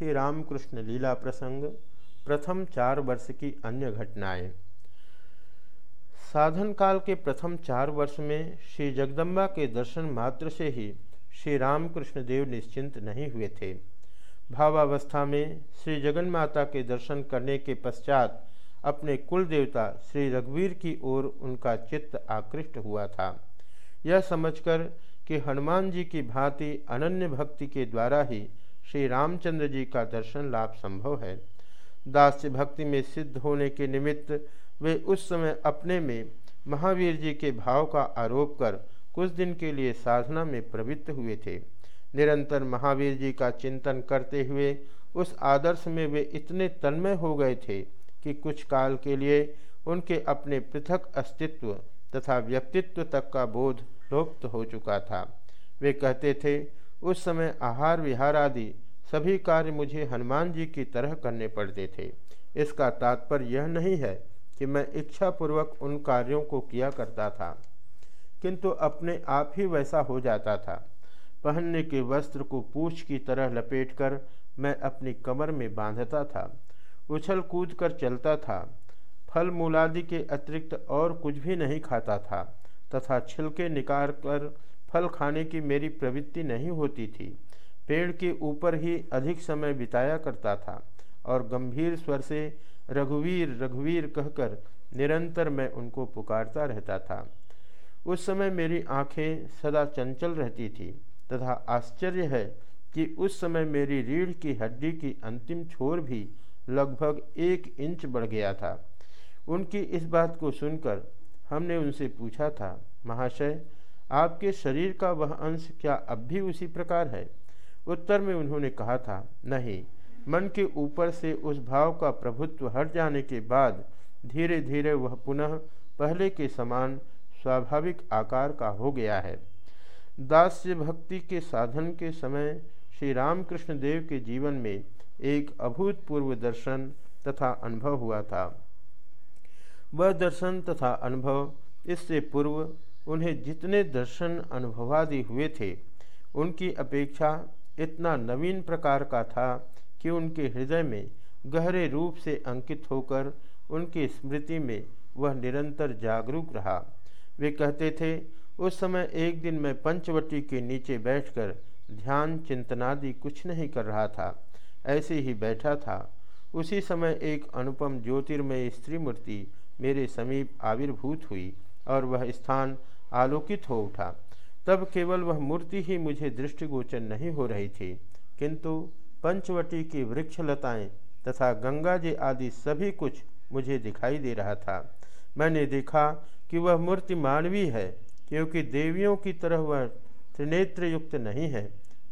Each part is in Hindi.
श्री रामकृष्ण लीला प्रसंग, प्रथम चार वर्ष की अन्य घटनाएँ। साधन काल के प्रथम चार वर्ष में श्री जगदम्बा के दर्शन मात्र से ही श्री रामकृष्ण देव निश्चिंत नहीं हुए थे। भावावस्था में श्री जगन माता के दर्शन करने के पश्चात अपने कुल देवता श्री रघुवीर की ओर उनका चित्त आकृष्ट हुआ था। यह समझकर कि हनुमान जी की भांति अनन्य भक्ति के द्वारा ही श्री रामचंद्र जी का दर्शन लाभ संभव है। दास्य भक्ति में सिद्ध होने के निमित्त वे उस समय अपने में महावीर जी के भाव का आरोप कर कुछ दिन के लिए साधना में प्रवृत्त हुए थे। निरंतर महावीर जी का चिंतन करते हुए उस आदर्श में वे इतने तन्मय हो गए थे कि कुछ काल के लिए उनके अपने पृथक अस्तित्व तथा व्यक्तित्व तक का बोध लोप्त हो चुका था। वे कहते थे उस समय आहार विहार आदि सभी कार्य मुझे हनुमान जी की तरह करने पड़ते थे। इसका तात्पर्य यह नहीं है कि मैं इच्छापूर्वक उन कार्यों को किया करता था, किंतु अपने आप ही वैसा हो जाता था। पहनने के वस्त्र को पूछ की तरह लपेटकर मैं अपनी कमर में बांधता था, उछल कूद कर चलता था, फल मूलादि के अतिरिक्त और कुछ भी नहीं खाता था, तथा छिलके निकाल कर फल खाने की मेरी प्रवृत्ति नहीं होती थी। पेड़ के ऊपर ही अधिक समय बिताया करता था और गंभीर स्वर से रघुवीर रघुवीर कहकर निरंतर मैं उनको पुकारता रहता था। उस समय मेरी आँखें सदा चंचल रहती थी तथा आश्चर्य है कि उस समय मेरी रीढ़ की हड्डी की अंतिम छोर भी लगभग एक इंच बढ़ गया था। उनकी इस बात को सुनकर हमने उनसे पूछा था, महाशय आपके शरीर का वह अंश क्या अब भी उसी प्रकार है? उत्तर में उन्होंने कहा था, नहीं, मन के ऊपर से उस भाव का प्रभुत्व हट जाने के बाद धीरे धीरे वह पुनः पहले के समान स्वाभाविक आकार का हो गया है। दास्य भक्ति के साधन के समय श्री रामकृष्ण देव के जीवन में एक अभूतपूर्व दर्शन तथा अनुभव हुआ था। वह दर्शन तथा अनुभव इससे पूर्व उन्हें जितने दर्शन अनुभवादि हुए थे, उनकी अपेक्षा इतना नवीन प्रकार का था कि उनके हृदय में गहरे रूप से अंकित होकर उनकी स्मृति में वह निरंतर जागरूक रहा। वे कहते थे, उस समय एक दिन मैं पंचवटी के नीचे बैठकर ध्यान चिंतनादि कुछ नहीं कर रहा था, ऐसे ही बैठा था। उसी समय एक अनुपम ज्योतिर्मय स्त्री मूर्ति मेरे समीप आविर्भूत हुई और वह स्थान आलोकित हो उठा। तब केवल वह मूर्ति ही मुझे दृष्टिगोचर नहीं हो रही थी, किंतु पंचवटी की वृक्षलताएँ तथा गंगा जी आदि सभी कुछ मुझे दिखाई दे रहा था। मैंने देखा कि वह मूर्ति मानवीय है, क्योंकि देवियों की तरह वह त्रिनेत्र युक्त नहीं है,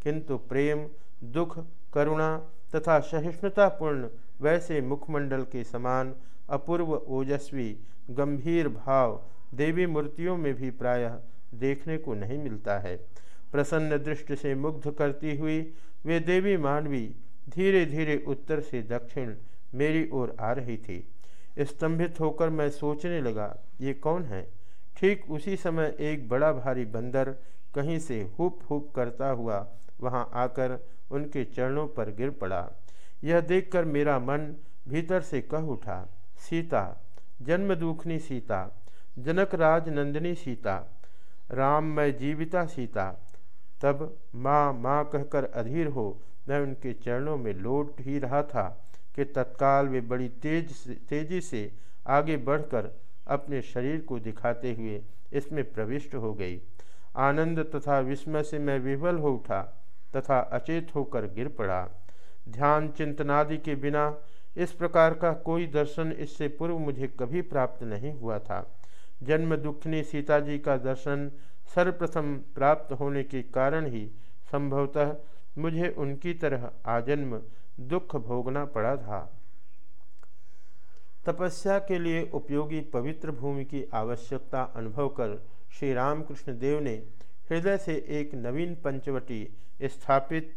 किंतु प्रेम, दुख, करुणा तथा सहिष्णुतापूर्ण वैसे मुखमंडल के समान अपूर्व ओजस्वी गंभीर भाव देवी मूर्तियों में भी प्रायः देखने को नहीं मिलता है। प्रसन्न दृष्टि से मुग्ध करती हुई वे देवी मानवी धीरे धीरे उत्तर से दक्षिण मेरी ओर आ रही थी। स्तंभित होकर मैं सोचने लगा, ये कौन है? ठीक उसी समय एक बड़ा भारी बंदर कहीं से हुप हुप करता हुआ वहाँ आकर उनके चरणों पर गिर पड़ा। यह देखकर मेरा मन भीतर से कह उठा, सीता, जन्म दुखनी सीता जनक राज नंदिनी सीता, राम मैं जीविता सीता, तब माँ माँ कहकर अधीर हो, मैं उनके चरणों में लौट ही रहा था कि तत्काल वे बड़ी तेज तेज़ी से आगे बढ़कर अपने शरीर को दिखाते हुए इसमें प्रविष्ट हो गई। आनंद तथा विस्मय से मैं विवल हो उठा तथा अचेत होकर गिर पड़ा। ध्यान चिंतनादि के बिना इस प्रकार का कोई दर्शन इससे पूर्व मुझे कभी प्राप्त नहीं हुआ था। जन्म दुखनी सीता जी का दर्शन सर्वप्रथम प्राप्त होने के कारण ही संभवतः मुझे उनकी तरह आजन्म दुख भोगना पड़ा था। तपस्या के लिए उपयोगी पवित्र भूमि की आवश्यकता अनुभव कर श्री रामकृष्ण देव ने हृदय से एक नवीन पंचवटी स्थापित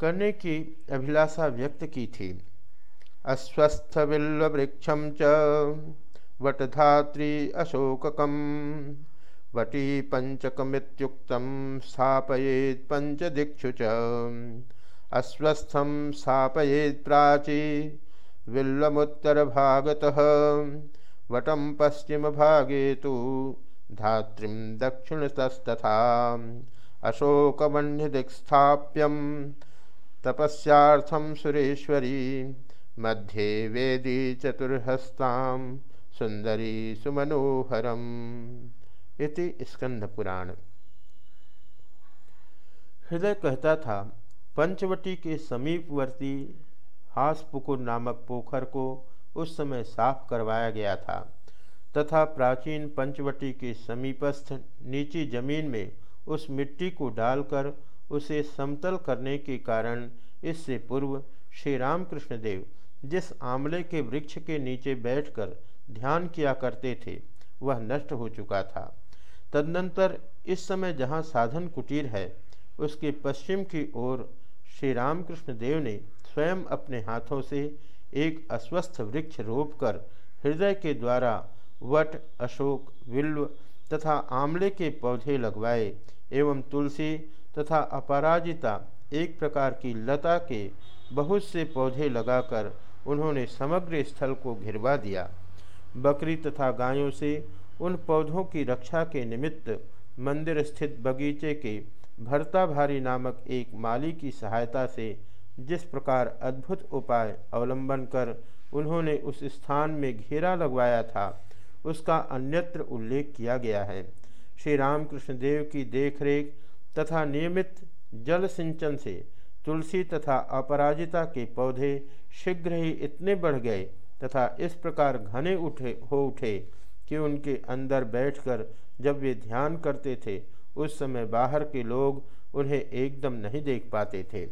करने की अभिलाषा व्यक्त की थी। अस्वस्थ बिल्व वृक्षम च वटधात्री अशोककम। वटी पंचकमितुक्त स्थापयेत पंचदिक्षु च। अस्वस्थम स्थापयेत् प्राची। विल्लमुत्तर भागतः वटम पश्चिम भागे तो धात्रीं दक्षिणतस्तथा। अशोकमन्यदिक्स्थाप्यम तपस्यार्थम सुरेश्वरी। मध्ये वेदी चतुर्हस्ताम। सुंदरी सुमनोहरम इति स्कंद पुराण हृदय कहता था, पंचवटी के समीपवर्ती हासपुकुर नामक पोखर को उस समय साफ़ करवाया गया था, तथा प्राचीन पंचवटी के समीपस्थ नीची ज़मीन में उस मिट्टी को डालकर उसे समतल करने के कारण इससे पूर्व श्री रामकृष्ण देव जिस आंवले के वृक्ष के नीचे बैठकर ध्यान किया करते थे, वह नष्ट हो चुका था। तदनंतर इस समय जहाँ साधन कुटीर है, उसके पश्चिम की ओर श्री रामकृष्ण देव ने स्वयं अपने हाथों से एक अस्वस्थ वृक्ष रोपकर हृदय के द्वारा वट, अशोक, विल्व तथा आमले के पौधे लगवाए एवं तुलसी तथा अपराजिता एक प्रकार की लता के बहुत से पौधे लगाकर उन्होंने समग्र स्थल को घिरवा दिया। बकरी तथा गायों से, उन पौधों की रक्षा के निमित्त मंदिर स्थित बगीचे के भरता भारी नामक एक माली की सहायता से जिस प्रकार अद्भुत उपाय अवलंबन कर उन्होंने उस स्थान में घेरा लगवाया था, उसका अन्यत्र उल्लेख किया गया है। श्री रामकृष्ण देव की देखरेख तथा नियमित जल सिंचन से तुलसी तथा अपराजिता के पौधे शीघ्र ही इतने बढ़ गए तथा इस प्रकार घने उठे, हो उठे कि उनके अंदर बैठकर जब वे ध्यान करते थे, उस समय बाहर के लोग उन्हें एकदम नहीं देख पाते थे।